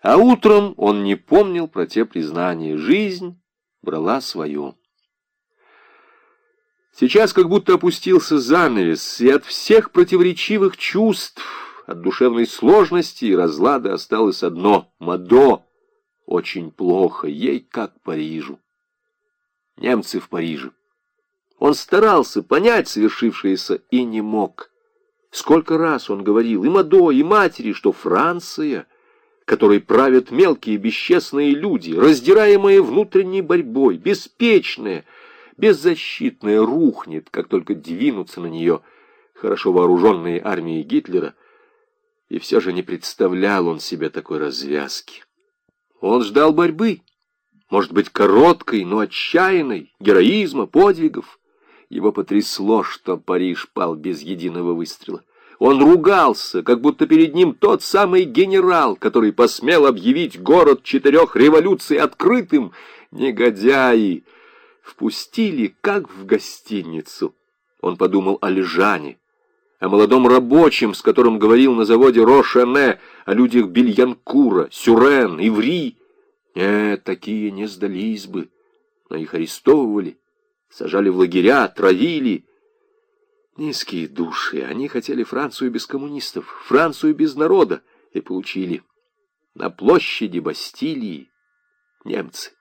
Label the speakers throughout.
Speaker 1: А утром он не помнил про те признания. Жизнь брала свое. Сейчас как будто опустился занавес, и от всех противоречивых чувств, от душевной сложности и разлада осталось одно — Мадо. Очень плохо, ей как Парижу. Немцы в Париже. Он старался понять совершившееся и не мог. Сколько раз он говорил и Мадо, и матери, что Франция, которой правят мелкие бесчестные люди, раздираемые внутренней борьбой, беспечная, беззащитная, рухнет, как только двинутся на нее хорошо вооруженные армии Гитлера, и все же не представлял он себе такой развязки. Он ждал борьбы, может быть, короткой, но отчаянной, героизма, подвигов. Его потрясло, что Париж пал без единого выстрела. Он ругался, как будто перед ним тот самый генерал, который посмел объявить город четырех революций открытым. Негодяи! Впустили, как в гостиницу. Он подумал о Лежане, о молодом рабочем, с которым говорил на заводе Рошене, о людях Бельянкура, Сюрен, Иври. Нет, такие не сдались бы, но их арестовывали, сажали в лагеря, травили. Низкие души, они хотели Францию без коммунистов, Францию без народа, и получили. На площади Бастилии немцы.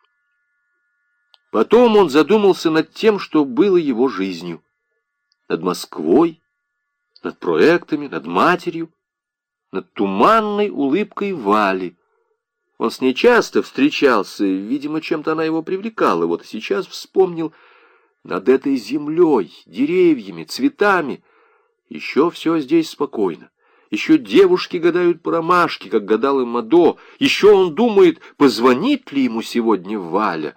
Speaker 1: Потом он задумался над тем, что было его жизнью. Над Москвой, над проектами, над матерью, над туманной улыбкой Вали. Он с ней часто встречался, видимо, чем-то она его привлекала. Вот сейчас вспомнил над этой землей, деревьями, цветами. Еще все здесь спокойно. Еще девушки гадают по ромашке, как гадал им Мадо. Еще он думает, позвонит ли ему сегодня Валя.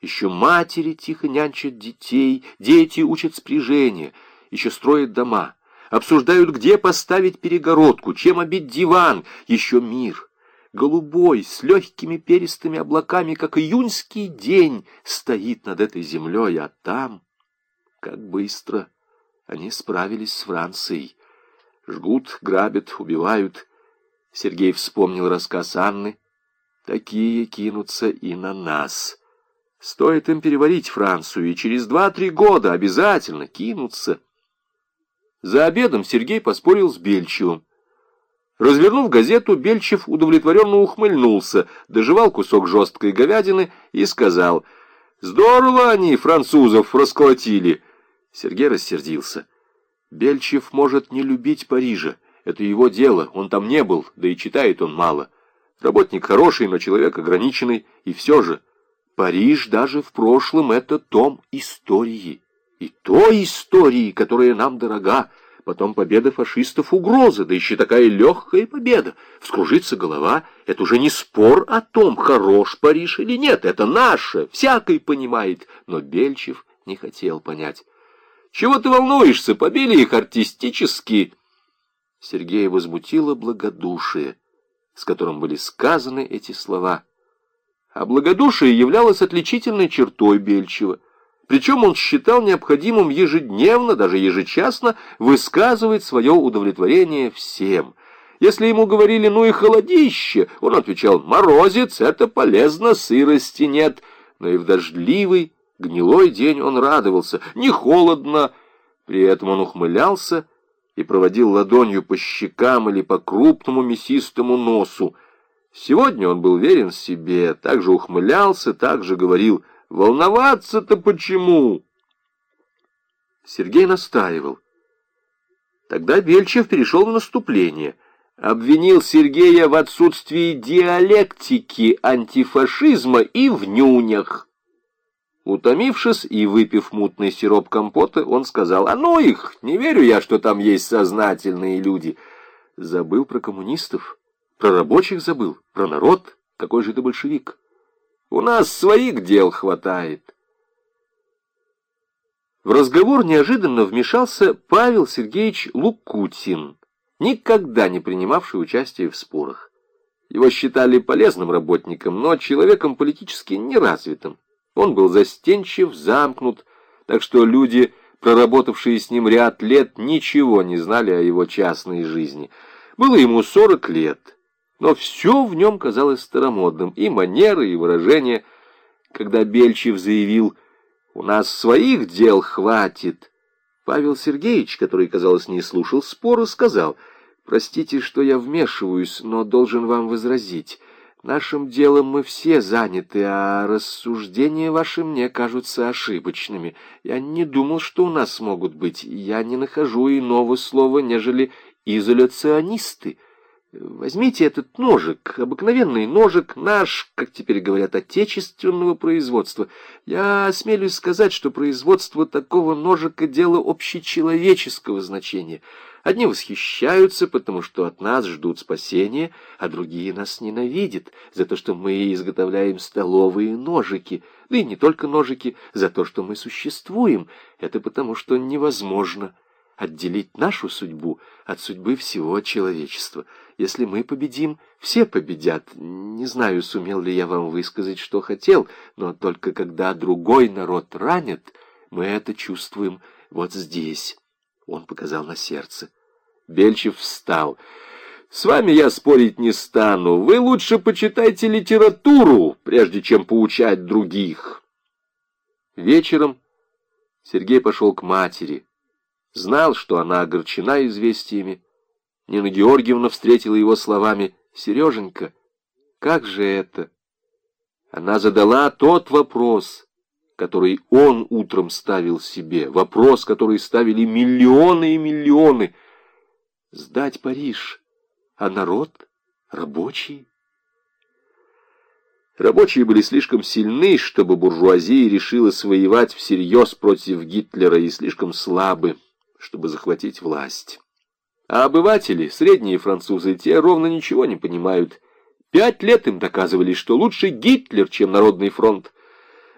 Speaker 1: Еще матери тихо нянчат детей, дети учат спряжения, еще строят дома обсуждают, где поставить перегородку, чем обить диван, еще мир. Голубой, с легкими перистыми облаками, как июньский день, стоит над этой землей, а там, как быстро, они справились с Францией. Жгут, грабят, убивают. Сергей вспомнил рассказ Анны. Такие кинутся и на нас. Стоит им переварить Францию, и через два-три года обязательно кинутся. За обедом Сергей поспорил с Бельчевым. Развернув газету, Бельчев удовлетворенно ухмыльнулся, доживал кусок жесткой говядины и сказал, «Здорово они французов расколотили!» Сергей рассердился. «Бельчев может не любить Парижа. Это его дело, он там не был, да и читает он мало. Работник хороший, но человек ограниченный, и все же. Париж даже в прошлом — это том истории» и той истории, которая нам дорога. Потом победа фашистов угроза, да еще такая легкая победа. Вскружится голова, это уже не спор о том, хорош Париж или нет, это наше, всякий понимает. Но Бельчев не хотел понять. Чего ты волнуешься, побили их артистически. Сергея возмутило благодушие, с которым были сказаны эти слова. А благодушие являлось отличительной чертой Бельчева — причем он считал необходимым ежедневно, даже ежечасно, высказывать свое удовлетворение всем. Если ему говорили «ну и холодище», он отвечал «морозец, это полезно, сырости нет». Но и в дождливый, гнилой день он радовался «не холодно». При этом он ухмылялся и проводил ладонью по щекам или по крупному мясистому носу. Сегодня он был верен себе, также ухмылялся, также говорил Волноваться-то почему? Сергей настаивал. Тогда Бельчев перешел в наступление. Обвинил Сергея в отсутствии диалектики антифашизма и в нюнях. Утомившись и выпив мутный сироп компота, он сказал, «А ну их! Не верю я, что там есть сознательные люди!» Забыл про коммунистов, про рабочих забыл, про народ. Какой же ты большевик? У нас своих дел хватает. В разговор неожиданно вмешался Павел Сергеевич Лукутин, никогда не принимавший участие в спорах. Его считали полезным работником, но человеком политически неразвитым. Он был застенчив, замкнут, так что люди, проработавшие с ним ряд лет, ничего не знали о его частной жизни. Было ему сорок лет. Но все в нем казалось старомодным, и манеры, и выражения. Когда Бельчев заявил «У нас своих дел хватит», Павел Сергеевич, который, казалось, не слушал спора, сказал «Простите, что я вмешиваюсь, но должен вам возразить». Нашим делом мы все заняты, а рассуждения ваши мне кажутся ошибочными. Я не думал, что у нас могут быть. Я не нахожу иного слова, нежели изоляционисты. Возьмите этот ножик, обыкновенный ножик, наш, как теперь говорят, отечественного производства. Я осмелюсь сказать, что производство такого ножика — дело общечеловеческого значения. Одни восхищаются, потому что от нас ждут спасения, а другие нас ненавидят за то, что мы изготовляем столовые ножики. Да и не только ножики, за то, что мы существуем. Это потому, что невозможно отделить нашу судьбу от судьбы всего человечества. Если мы победим, все победят. Не знаю, сумел ли я вам высказать, что хотел, но только когда другой народ ранит, мы это чувствуем вот здесь. Он показал на сердце. Бельчев встал. «С вами я спорить не стану. Вы лучше почитайте литературу, прежде чем поучать других». Вечером Сергей пошел к матери. Знал, что она огорчена известиями. Нина Георгиевна встретила его словами «Сереженька, как же это?» Она задала тот вопрос, который он утром ставил себе, вопрос, который ставили миллионы и миллионы. Сдать Париж, а народ рабочий? Рабочие были слишком сильны, чтобы буржуазия решила своевать всерьез против Гитлера, и слишком слабы, чтобы захватить власть. А обыватели, средние французы, те ровно ничего не понимают. Пять лет им доказывали, что лучше Гитлер, чем Народный фронт.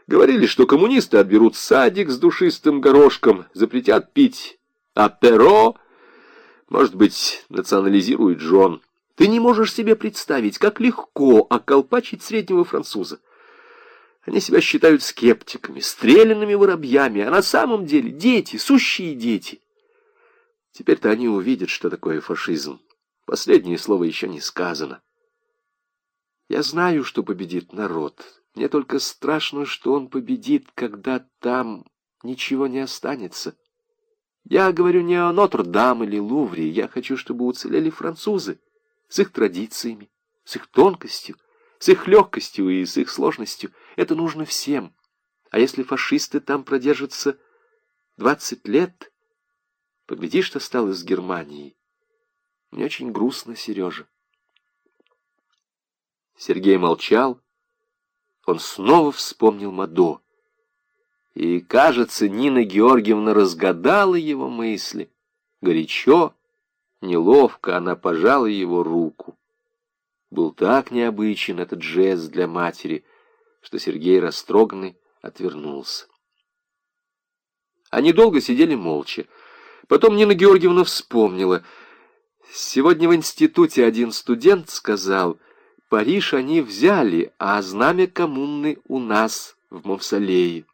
Speaker 1: Говорили, что коммунисты отберут садик с душистым горошком, запретят пить а перо, может быть, национализирует Джон. Ты не можешь себе представить, как легко околпачить среднего француза. Они себя считают скептиками, стрелянными воробьями, а на самом деле дети, сущие дети. Теперь-то они увидят, что такое фашизм. Последнее слово еще не сказано. Я знаю, что победит народ. Мне только страшно, что он победит, когда там ничего не останется. Я говорю не о Нотр-Дам или Лувре. Я хочу, чтобы уцелели французы с их традициями, с их тонкостью, с их легкостью и с их сложностью. Это нужно всем. А если фашисты там продержатся двадцать лет, Погляди, что стало с Германией. Мне очень грустно, Сережа. Сергей молчал. Он снова вспомнил Мадо. И, кажется, Нина Георгиевна разгадала его мысли. Горячо, неловко она пожала его руку. Был так необычен этот жест для матери, что Сергей растроганный отвернулся. Они долго сидели молча. Потом Нина Георгиевна вспомнила. Сегодня в институте один студент сказал, Париж они взяли, а знамя коммуны у нас в мавсолее.